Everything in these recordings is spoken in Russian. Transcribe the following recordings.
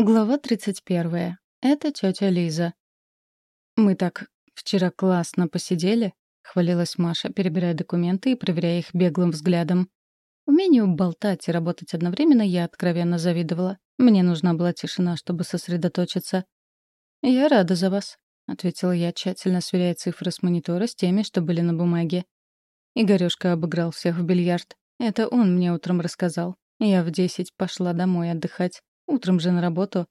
Глава 31. Это тетя Лиза. «Мы так вчера классно посидели», — хвалилась Маша, перебирая документы и проверяя их беглым взглядом. Умению болтать и работать одновременно я откровенно завидовала. Мне нужна была тишина, чтобы сосредоточиться. «Я рада за вас», — ответила я, тщательно сверяя цифры с монитора с теми, что были на бумаге. Игорёшка обыграл всех в бильярд. Это он мне утром рассказал. Я в десять пошла домой отдыхать. Утром же на работу.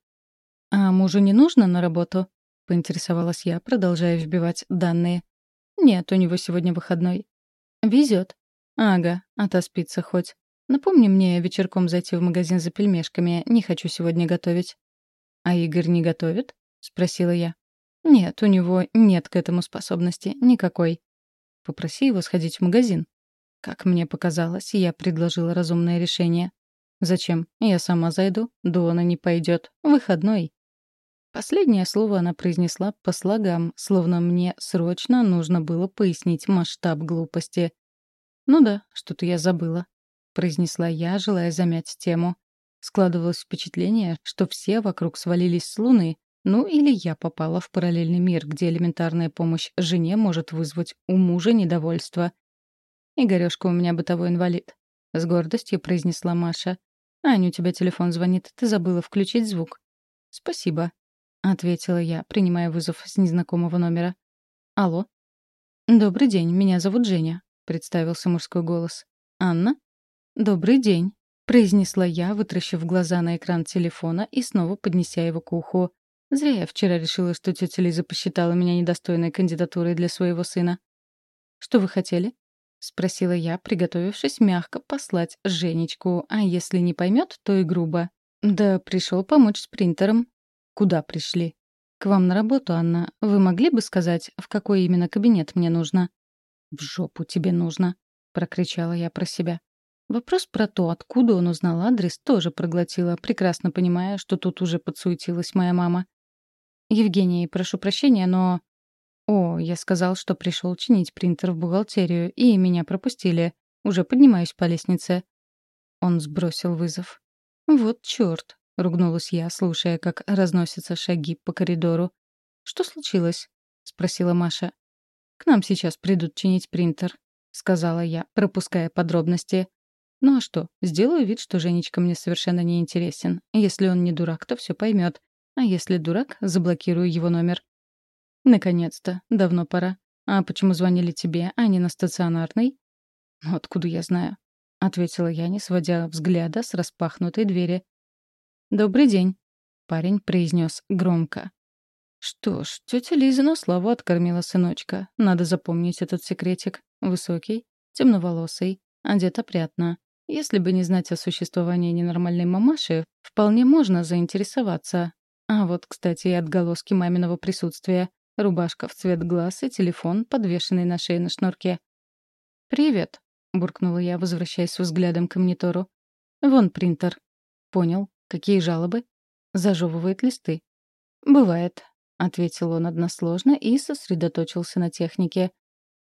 А мужу не нужно на работу? Поинтересовалась я, продолжая вбивать данные. Нет, у него сегодня выходной. Везет. Ага, отоспится хоть. Напомни мне вечерком зайти в магазин за пельмешками. Не хочу сегодня готовить. А Игорь не готовит? Спросила я. Нет, у него нет к этому способности. Никакой. Попроси его сходить в магазин. Как мне показалось, я предложила разумное решение. «Зачем? Я сама зайду. Дона не пойдет. Выходной». Последнее слово она произнесла по слогам, словно мне срочно нужно было пояснить масштаб глупости. «Ну да, что-то я забыла», — произнесла я, желая замять тему. Складывалось впечатление, что все вокруг свалились с Луны, ну или я попала в параллельный мир, где элементарная помощь жене может вызвать у мужа недовольство. «Игорёшка у меня бытовой инвалид», — с гордостью произнесла Маша. «Аня, у тебя телефон звонит. Ты забыла включить звук». «Спасибо», — ответила я, принимая вызов с незнакомого номера. «Алло?» «Добрый день, меня зовут Женя», — представился мужской голос. «Анна?» «Добрый день», — произнесла я, вытращив глаза на экран телефона и снова поднеся его к уху. Зря я вчера решила, что тетя Лиза посчитала меня недостойной кандидатурой для своего сына. «Что вы хотели?» — спросила я, приготовившись мягко послать Женечку, а если не поймет, то и грубо. «Да пришел помочь с принтером». «Куда пришли?» «К вам на работу, Анна. Вы могли бы сказать, в какой именно кабинет мне нужно?» «В жопу тебе нужно», — прокричала я про себя. Вопрос про то, откуда он узнал адрес, тоже проглотила, прекрасно понимая, что тут уже подсуетилась моя мама. «Евгений, прошу прощения, но «О, я сказал, что пришел чинить принтер в бухгалтерию, и меня пропустили. Уже поднимаюсь по лестнице». Он сбросил вызов. «Вот чёрт!» — ругнулась я, слушая, как разносятся шаги по коридору. «Что случилось?» — спросила Маша. «К нам сейчас придут чинить принтер», — сказала я, пропуская подробности. «Ну а что, сделаю вид, что Женечка мне совершенно не интересен. Если он не дурак, то все поймет. А если дурак, заблокирую его номер. «Наконец-то. Давно пора. А почему звонили тебе, а не на стационарный?» «Откуда я знаю?» — ответила я, не сводя взгляда с распахнутой двери. «Добрый день», — парень произнес громко. Что ж, тетя Лиза на славу откормила сыночка. Надо запомнить этот секретик. Высокий, темноволосый, одет опрятно. Если бы не знать о существовании ненормальной мамаши, вполне можно заинтересоваться. А вот, кстати, и отголоски маминого присутствия. Рубашка в цвет глаз и телефон, подвешенный на шее на шнурке. «Привет», — буркнула я, возвращаясь взглядом к монитору. «Вон принтер». «Понял. Какие жалобы?» «Зажевывает листы». «Бывает», — ответил он односложно и сосредоточился на технике.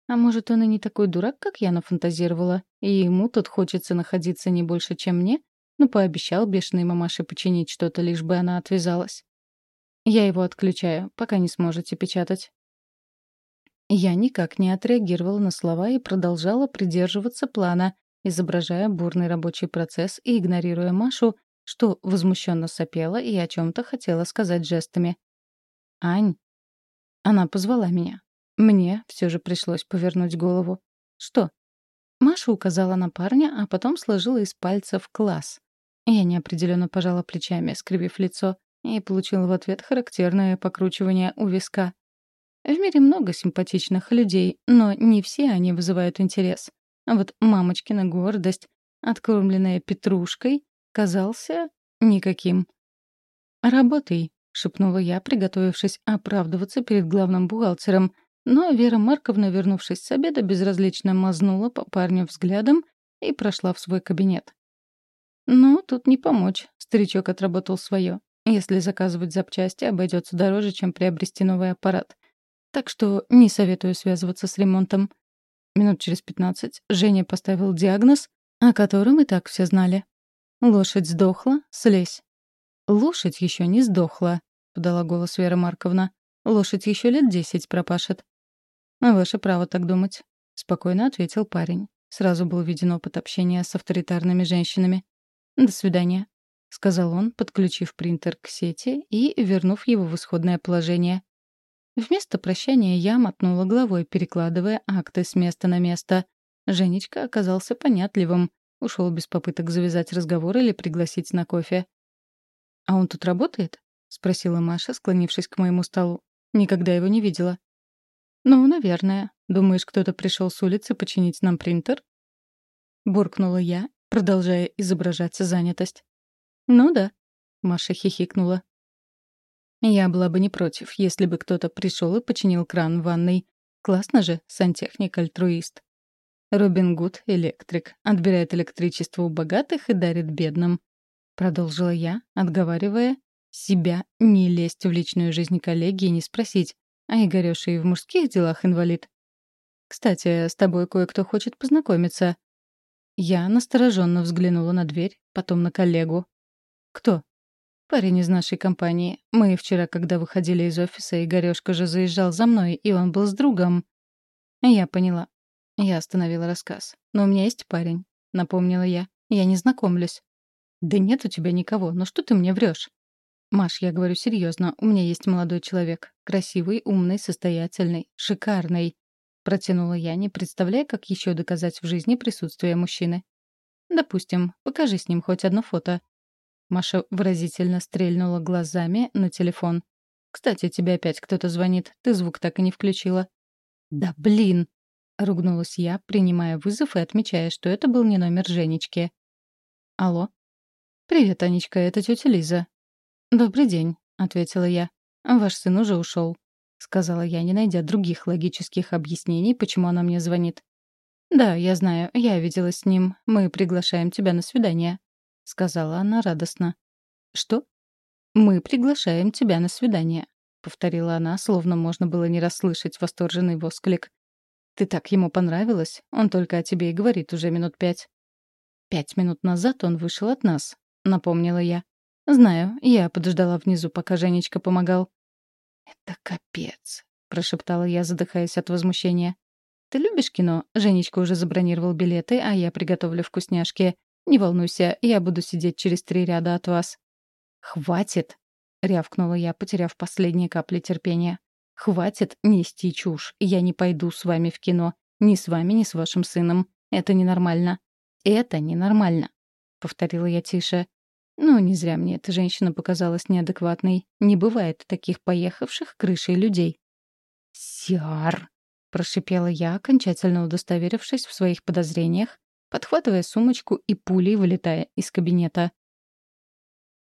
«А может, он и не такой дурак, как я нафантазировала, и ему тут хочется находиться не больше, чем мне, но пообещал бешеной мамаше починить что-то, лишь бы она отвязалась». Я его отключаю, пока не сможете печатать. Я никак не отреагировала на слова и продолжала придерживаться плана, изображая бурный рабочий процесс и игнорируя Машу, что возмущенно сопела и о чем-то хотела сказать жестами. «Ань!» Она позвала меня. Мне все же пришлось повернуть голову. «Что?» Маша указала на парня, а потом сложила из пальцев класс. Я неопределенно пожала плечами, скривив лицо и получил в ответ характерное покручивание у виска. В мире много симпатичных людей, но не все они вызывают интерес. А вот мамочкина гордость, откормленная петрушкой, казался никаким. «Работай», — шепнула я, приготовившись оправдываться перед главным бухгалтером, но Вера Марковна, вернувшись с обеда, безразлично мазнула по парню взглядом и прошла в свой кабинет. «Ну, тут не помочь», — старичок отработал свое. Если заказывать запчасти, обойдется дороже, чем приобрести новый аппарат. Так что не советую связываться с ремонтом. Минут через пятнадцать Женя поставил диагноз, о котором и так все знали. Лошадь сдохла, слезь. «Лошадь еще не сдохла», — подала голос Вера Марковна. «Лошадь еще лет десять пропашет». «Ваше право так думать», — спокойно ответил парень. Сразу был виден опыт общения с авторитарными женщинами. «До свидания», — сказал он, подключив принтер к сети и вернув его в исходное положение. Вместо прощания я мотнула головой, перекладывая акты с места на место. Женечка оказался понятливым, ушел без попыток завязать разговор или пригласить на кофе. «А он тут работает?» — спросила Маша, склонившись к моему столу. «Никогда его не видела». «Ну, наверное. Думаешь, кто-то пришел с улицы починить нам принтер?» Буркнула я, продолжая изображать занятость. «Ну да», — Маша хихикнула. «Я была бы не против, если бы кто-то пришел и починил кран в ванной. Классно же, сантехник-альтруист». Робин Гуд — электрик, отбирает электричество у богатых и дарит бедным. Продолжила я, отговаривая себя не лезть в личную жизнь коллеги и не спросить, а Игорёша и в мужских делах инвалид. «Кстати, с тобой кое-кто хочет познакомиться». Я настороженно взглянула на дверь, потом на коллегу. «Кто?» «Парень из нашей компании. Мы вчера, когда выходили из офиса, Игорёшка же заезжал за мной, и он был с другом». Я поняла. Я остановила рассказ. «Но у меня есть парень», — напомнила я. «Я не знакомлюсь». «Да нет у тебя никого, но что ты мне врешь? «Маш, я говорю серьезно. У меня есть молодой человек. Красивый, умный, состоятельный, шикарный». Протянула я, не представляя, как еще доказать в жизни присутствие мужчины. «Допустим, покажи с ним хоть одно фото». Маша выразительно стрельнула глазами на телефон. «Кстати, тебе опять кто-то звонит. Ты звук так и не включила». «Да блин!» — ругнулась я, принимая вызов и отмечая, что это был не номер Женечки. «Алло?» «Привет, Анечка, это тетя Лиза». «Добрый день», — ответила я. «Ваш сын уже ушел», — сказала я, не найдя других логических объяснений, почему она мне звонит. «Да, я знаю, я виделась с ним. Мы приглашаем тебя на свидание», — сказала она радостно. «Что?» «Мы приглашаем тебя на свидание», — повторила она, словно можно было не расслышать восторженный восклик. Ты так ему понравилась, он только о тебе и говорит уже минут пять. Пять минут назад он вышел от нас, напомнила я. Знаю, я подождала внизу, пока Женечка помогал. Это капец, прошептала я, задыхаясь от возмущения. Ты любишь кино? Женечка уже забронировал билеты, а я приготовлю вкусняшки. Не волнуйся, я буду сидеть через три ряда от вас. Хватит, рявкнула я, потеряв последние капли терпения. «Хватит нести чушь. Я не пойду с вами в кино. Ни с вами, ни с вашим сыном. Это ненормально. Это ненормально», — повторила я тише. Ну, не зря мне эта женщина показалась неадекватной. Не бывает таких поехавших крышей людей. «Сиар!» — прошипела я, окончательно удостоверившись в своих подозрениях, подхватывая сумочку и пулей вылетая из кабинета.